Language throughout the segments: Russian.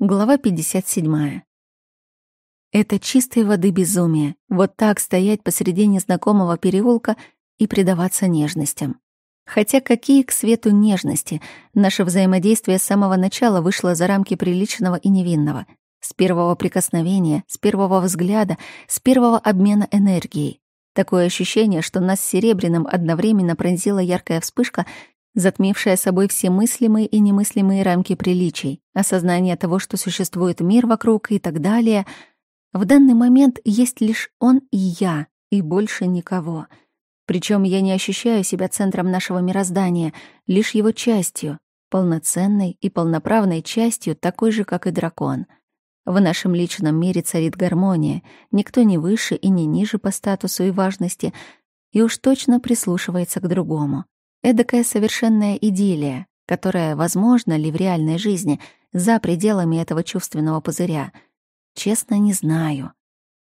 Глава 57. Это чистой воды безумие. Вот так стоять посреди незнакомого переулка и предаваться нежностям. Хотя какие к свету нежности? Наше взаимодействие с самого начала вышло за рамки приличного и невинного. С первого прикосновения, с первого взгляда, с первого обмена энергией. Такое ощущение, что нас Серебряным одновременно пронзила яркая вспышка затмившая собой все мыслимые и немыслимые рамки приличий, осознание того, что существует мир вокруг и так далее. В данный момент есть лишь он и я, и больше никого. Причем я не ощущаю себя центром нашего мироздания, лишь его частью, полноценной и полноправной частью, такой же, как и дракон. В нашем личном мире царит гармония, никто не выше и не ниже по статусу и важности, и уж точно прислушивается к другому. Эдакая совершенная идиллия, которая возможна ли в реальной жизни за пределами этого чувственного пузыря. Честно, не знаю.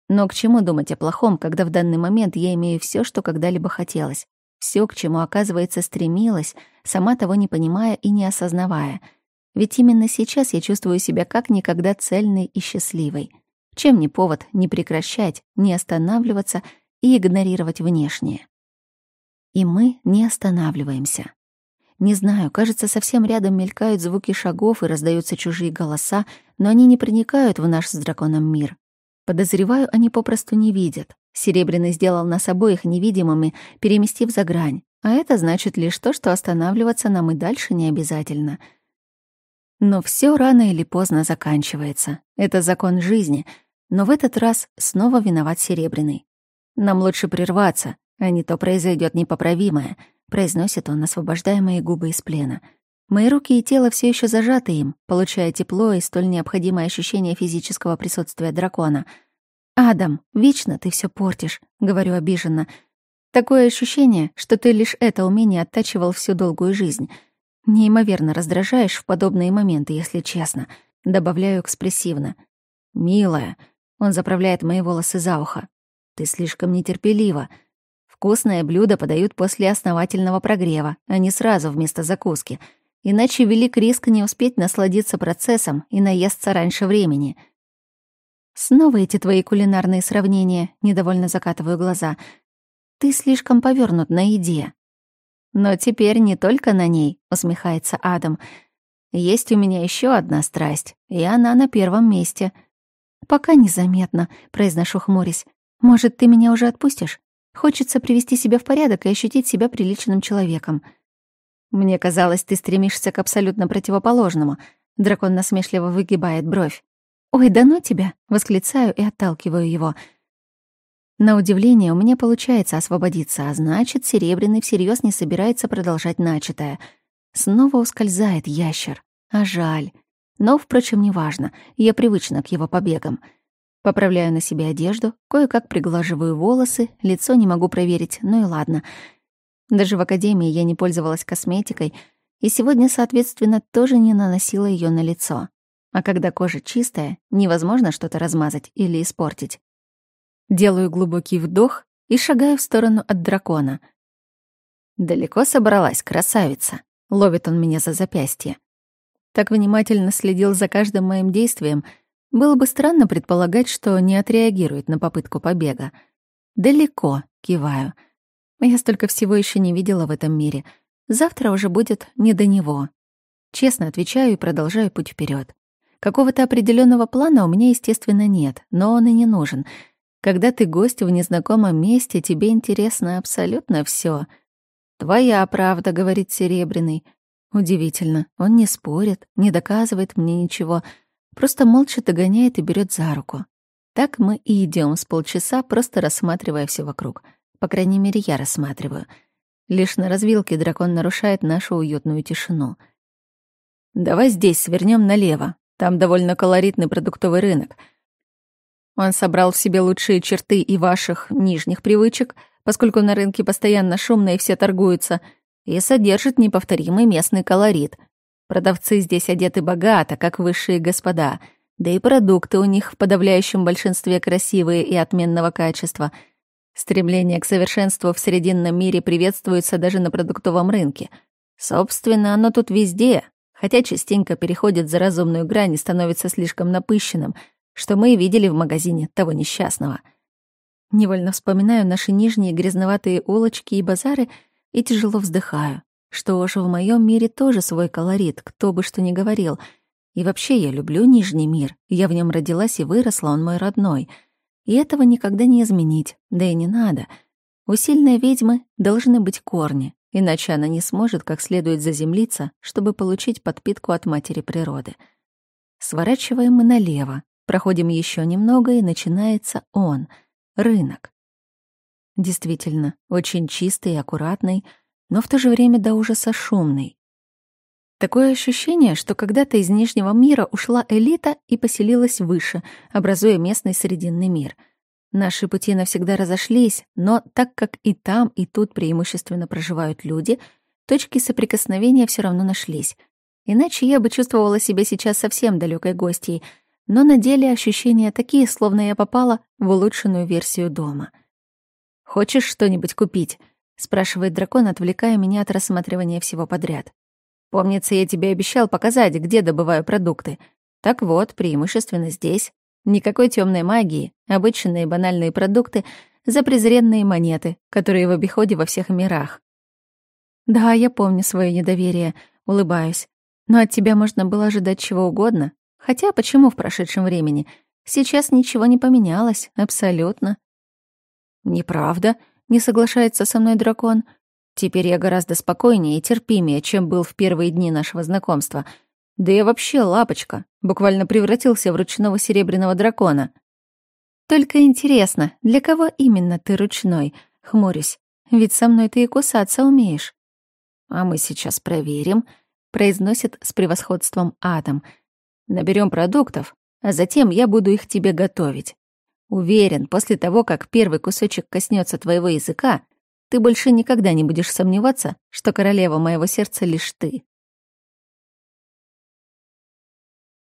Но к чему думать о плохом, когда в данный момент я имею все, что когда-либо хотелось? Все, к чему, оказывается, стремилась, сама того не понимая и не осознавая. Ведь именно сейчас я чувствую себя как никогда цельной и счастливой. Чем не повод не прекращать, не останавливаться и игнорировать внешнее? И мы не останавливаемся. Не знаю, кажется, совсем рядом мелькают звуки шагов и раздаются чужие голоса, но они не проникают в наш с драконом мир. Подозреваю, они попросту не видят. Серебряный сделал нас обоих невидимыми, переместив за грань. А это значит лишь то, что останавливаться нам и дальше не обязательно. Но все рано или поздно заканчивается. Это закон жизни. Но в этот раз снова виноват Серебряный. Нам лучше прерваться, а не то произойдет непоправимое, произносит он, освобождая мои губы из плена. Мои руки и тело все еще зажаты им, получая тепло и столь необходимое ощущение физического присутствия дракона. «Адам, вечно ты все портишь», — говорю обиженно. «Такое ощущение, что ты лишь это умение оттачивал всю долгую жизнь. Неимоверно раздражаешь в подобные моменты, если честно», — добавляю экспрессивно. «Милая», — он заправляет мои волосы за ухо. «Ты слишком нетерпелива. Вкусное блюдо подают после основательного прогрева, а не сразу вместо закуски. Иначе велик риск не успеть насладиться процессом и наесться раньше времени. Снова эти твои кулинарные сравнения, недовольно закатываю глаза. Ты слишком повернут на еде. Но теперь не только на ней, усмехается Адам. Есть у меня еще одна страсть, и она на первом месте. Пока незаметно, произношу хмурясь. Может, ты меня уже отпустишь? Хочется привести себя в порядок и ощутить себя приличным человеком. Мне казалось, ты стремишься к абсолютно противоположному. Дракон насмешливо выгибает бровь. «Ой, да ну тебя!» — восклицаю и отталкиваю его. На удивление, у меня получается освободиться, а значит, Серебряный всерьез не собирается продолжать начатое. Снова ускользает ящер. А жаль. Но, впрочем, неважно. Я привычна к его побегам. Поправляю на себе одежду, кое-как приглаживаю волосы, лицо не могу проверить, ну и ладно. Даже в академии я не пользовалась косметикой, и сегодня, соответственно, тоже не наносила ее на лицо. А когда кожа чистая, невозможно что-то размазать или испортить. Делаю глубокий вдох и шагаю в сторону от дракона. «Далеко собралась, красавица?» — ловит он меня за запястье. Так внимательно следил за каждым моим действием — было бы странно предполагать, что не отреагирует на попытку побега. «Далеко», — киваю. Я столько всего еще не видела в этом мире. Завтра уже будет не до него. Честно отвечаю и продолжаю путь вперед. Какого-то определенного плана у меня, естественно, нет, но он и не нужен. Когда ты гость в незнакомом месте, тебе интересно абсолютно все. «Твоя правда», — говорит Серебряный. Удивительно, он не спорит, не доказывает мне ничего — Просто молча догоняет и берет за руку. Так мы и идем с полчаса, просто рассматривая все вокруг. По крайней мере, я рассматриваю. Лишь на развилке дракон нарушает нашу уютную тишину. «Давай здесь свернем налево. Там довольно колоритный продуктовый рынок. Он собрал в себе лучшие черты и ваших нижних привычек, поскольку на рынке постоянно шумно и все торгуются, и содержит неповторимый местный колорит — Продавцы здесь одеты богато, как высшие господа, да и продукты у них в подавляющем большинстве красивые и отменного качества. Стремление к совершенству в срединном мире приветствуется даже на продуктовом рынке. Собственно, оно тут везде, хотя частенько переходит за разумную грань и становится слишком напыщенным, что мы и видели в магазине того несчастного. Невольно вспоминаю наши нижние грязноватые улочки и базары и тяжело вздыхаю. Что ж, в моем мире тоже свой колорит, кто бы что ни говорил. И вообще я люблю Нижний мир. Я в нем родилась и выросла, он мой родной. И этого никогда не изменить, да и не надо. У сильной ведьмы должны быть корни, иначе она не сможет как следует заземлиться, чтобы получить подпитку от матери природы. Сворачиваем мы налево, проходим еще немного, и начинается он — рынок. Действительно, очень чистый и аккуратный, но в то же время до ужаса шумный. Такое ощущение, что когда-то из Нижнего мира ушла элита и поселилась выше, образуя местный Срединный мир — Наши пути навсегда разошлись, но так как и там, и тут преимущественно проживают люди, точки соприкосновения все равно нашлись. Иначе я бы чувствовала себя сейчас совсем далекой гостьей, но на деле ощущения такие, словно я попала в улучшенную версию дома. «Хочешь что-нибудь купить?» — спрашивает дракон, отвлекая меня от рассматривания всего подряд. «Помнится, я тебе обещал показать, где добываю продукты. Так вот, преимущественно здесь. Никакой темной магии, обычные банальные продукты за презренные монеты, которые в обиходе во всех мирах. Да, я помню свое недоверие, улыбаюсь. Но от тебя можно было ожидать чего угодно. Хотя почему в прошедшем времени? Сейчас ничего не поменялось, абсолютно. Неправда, не соглашается со мной дракон. Теперь я гораздо спокойнее и терпимее, чем был в первые дни нашего знакомства — да я вообще лапочка, буквально превратился в ручного серебряного дракона. Только интересно, для кого именно ты ручной? Хмурюсь. Ведь со мной ты и кусаться умеешь. А мы сейчас проверим, произносит с превосходством Адам. Наберем продуктов, а затем я буду их тебе готовить. Уверен, после того, как первый кусочек коснется твоего языка, ты больше никогда не будешь сомневаться, что королева моего сердца лишь ты.